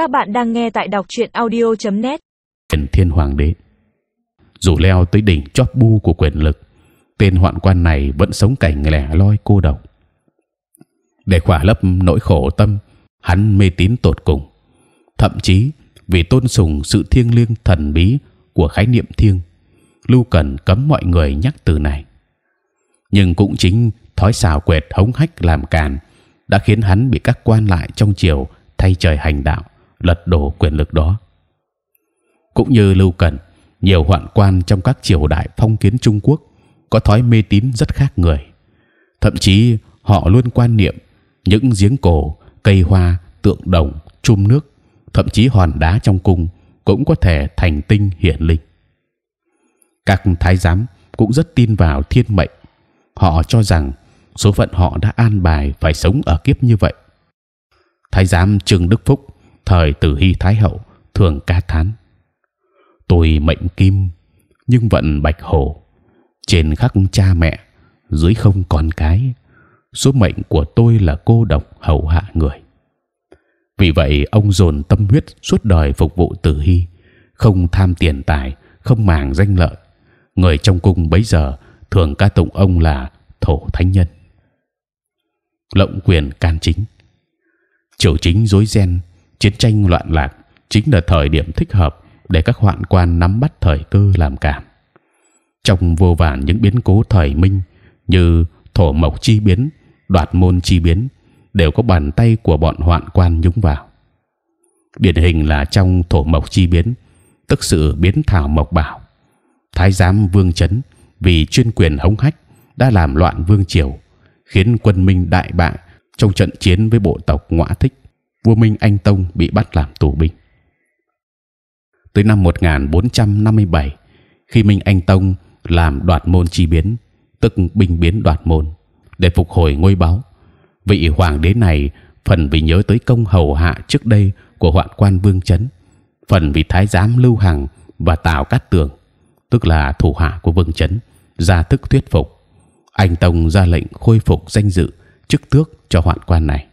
Các bạn đang nghe tại đọc truyện audio.net. Quyền Thiên Hoàng đế dù leo tới đỉnh chóp bu của quyền lực, tên hoạn quan này vẫn sống cảnh lẻ loi cô độc. Để khỏa lấp nỗi khổ tâm, hắn mê tín tột cùng, thậm chí vì tôn sùng sự thiêng liêng thần bí của khái niệm thiêng, lưu cần cấm mọi người nhắc từ này. Nhưng cũng chính thói xào quẹt hống hách làm càn đã khiến hắn bị các quan lại trong triều thay trời hành đạo lật đổ quyền lực đó. Cũng như lưu cần, nhiều hoạn quan trong các triều đại phong kiến Trung Quốc có thói mê tín rất khác người. Thậm chí họ luôn quan niệm những giếng cổ, cây hoa, tượng đồng, chum nước, thậm chí hòn đá trong cung cũng có thể thành tinh hiển linh. Các thái giám cũng rất tin vào thiên mệnh. Họ cho rằng số phận họ đã an bài phải sống ở kiếp như vậy. Thái giám trương đức phúc thời tử hy thái hậu, thường ca thán. Tôi mệnh kim, nhưng vận bạch hổ. Trên khắc cha mẹ, dưới không con cái. Số mệnh của tôi là cô độc hầu hạ người. Vì vậy, ông dồn tâm huyết suốt đời phục vụ tử hy. Không tham tiền tài, không màng danh lợi. Người trong cung bấy giờ, thường ca tụng ông là thổ thánh nhân. Lộng quyền can chính. Triều chính rối ren chiến tranh loạn lạc chính là thời điểm thích hợp để các hoạn quan nắm bắt thời cơ làm cảm. Trong vô vàn những biến cố thời minh như thổ mộc chi biến, đoạt môn chi biến đều có bàn tay của bọn hoạn quan nhúng vào. Điển hình là trong thổ mộc chi biến, tức sự biến thảo mộc bảo, thái giám vương chấn vì chuyên quyền hống hách đã làm loạn vương triều, khiến quân minh đại bại trong trận chiến với bộ tộc ngoại thích vua minh anh tông bị bắt làm tù binh. Tới năm 1457 khi minh anh tông làm đoạt môn chi biến, tức binh biến đoạt môn, để phục hồi ngôi báu, vị hoàng đế này phần vì nhớ tới công hầu hạ trước đây của hoạn quan vương chấn, phần vì thái giám lưu hằng và tào cát tường, tức là thủ hạ của vương chấn, ra thức thuyết phục. Anh tông ra lệnh khôi phục danh dự, chức tước cho hoạn quan này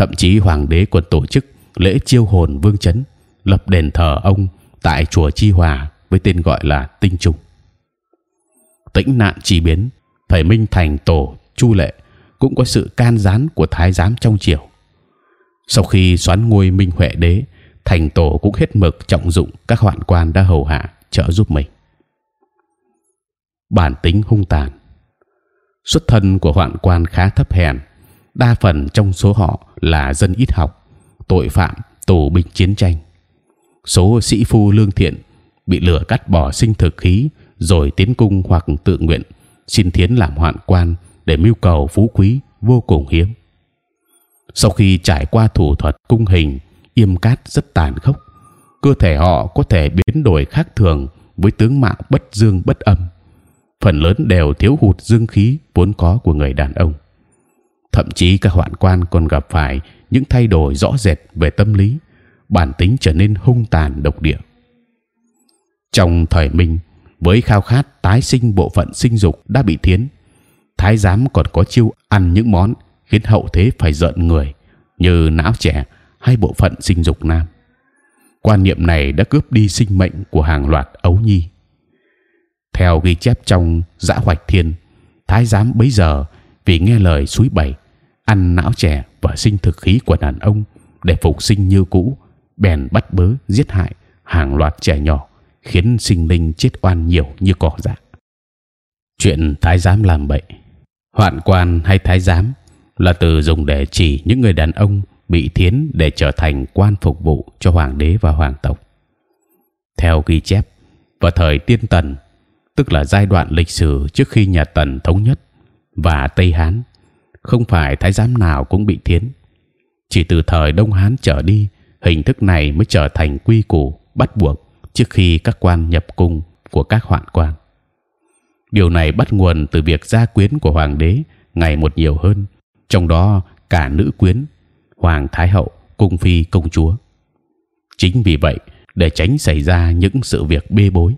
thậm chí hoàng đế còn tổ chức lễ chiêu hồn vương chấn, lập đền thờ ông tại chùa chi hòa với tên gọi là tinh trung. Tĩnh nạn chỉ biến, thầy minh thành tổ chu lệ cũng có sự can gián của thái giám trong triều. Sau khi xoán ngôi minh huệ đế, thành tổ cũng hết mực trọng dụng các hoạn quan đã hầu hạ trợ giúp mình. Bản tính hung tàn. Xuất thân của hoạn quan khá thấp hèn đa phần trong số họ là dân ít học, tội phạm, tù binh chiến tranh. Số sĩ phu lương thiện bị lửa cắt bỏ sinh thực khí rồi tiến cung hoặc tự nguyện xin thiến làm hoạn quan để mưu cầu phú quý vô cùng hiếm. Sau khi trải qua thủ thuật cung hình, yêm cát rất tàn khốc, cơ thể họ có thể biến đổi khác thường với tướng mạo bất dương bất âm. Phần lớn đều thiếu hụt dương khí vốn có của người đàn ông thậm chí các hoạn quan còn gặp phải những thay đổi rõ rệt về tâm lý, bản tính trở nên hung tàn độc địa. Trong thời minh, với khao khát tái sinh bộ phận sinh dục đã bị thiến, thái giám còn có chiêu ăn những món khiến hậu thế phải giận người như não trẻ hay bộ phận sinh dục nam. Quan niệm này đã cướp đi sinh mệnh của hàng loạt ấu nhi. Theo ghi chép trong dã hoạch thiên, thái giám bấy giờ vì nghe lời suối bảy ăn não trẻ và sinh thực khí của đàn ông để phục sinh như cũ, bèn bắt bớ giết hại hàng loạt trẻ nhỏ, khiến sinh linh chết oan nhiều như cỏ dại chuyện thái giám làm bậy. Hoạn quan hay thái giám là từ dùng để chỉ những người đàn ông bị thiến để trở thành quan phục vụ cho hoàng đế và hoàng tộc. Theo ghi chép vào thời tiên tần, tức là giai đoạn lịch sử trước khi nhà tần thống nhất và tây hán không phải thái giám nào cũng bị thiến. Chỉ từ thời đông hán trở đi, hình thức này mới trở thành quy củ, bắt buộc trước khi các quan nhập cung của các hoạn quan. Điều này bắt nguồn từ việc gia quyến của hoàng đế ngày một nhiều hơn, trong đó cả nữ quyến, hoàng thái hậu, cung phi công chúa. Chính vì vậy, để tránh xảy ra những sự việc bê bối,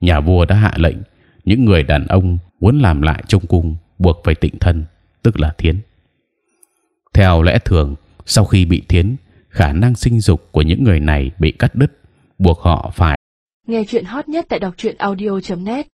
nhà vua đã hạ lệnh, những người đàn ông muốn làm lại trong cung buộc phải tịnh thân tức là thiến. Theo lẽ thường, sau khi bị thiến, khả năng sinh dục của những người này bị cắt đứt, buộc họ phải nghe chuyện hot nhất tại đọc truyện audio .net.